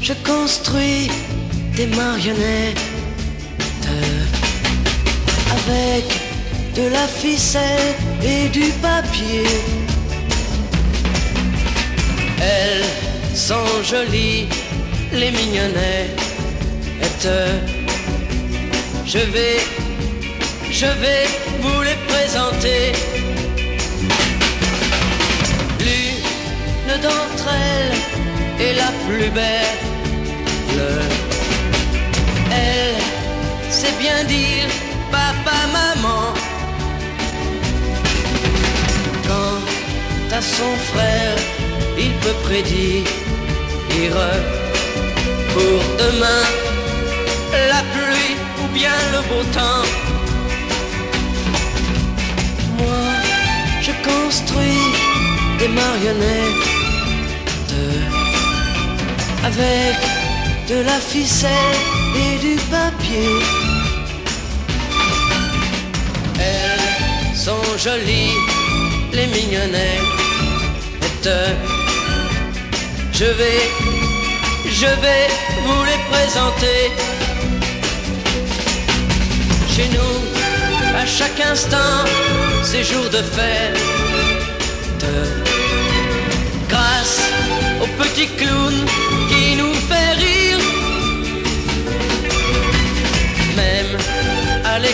je construis des marionnettes avec de la ficelle et du papier. Elles sont jolies, les mignonnettes. Je vais, je vais vous les présenter. L'une d'entre elles est la plus belle. Elle sait bien dire papa, maman. Quant à son frère, il peut prédire pour demain la pluie ou bien le beau temps. Moi, je construis des marionnettes avec de la ficelle et du papier. Elles sont jolies, les mignonnettes. Je vais, je vais vous les présenter. Chez nous, à chaque instant, c'est jour de fête. Grâce au petit clown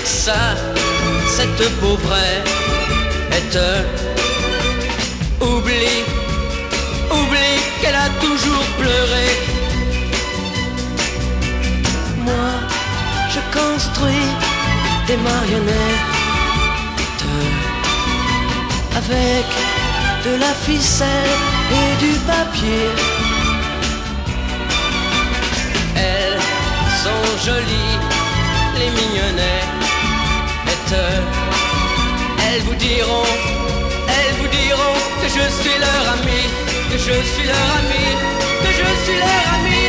Alexa, cette pauvre est oublie, oublie qu'elle a toujours pleuré. Moi, je construis des marionnettes avec de la ficelle et du papier. Elles sont jolies, les mignonnettes. Elles vous diront, elles vous diront que je suis leur ami, que je suis leur ami, que je suis leur ami.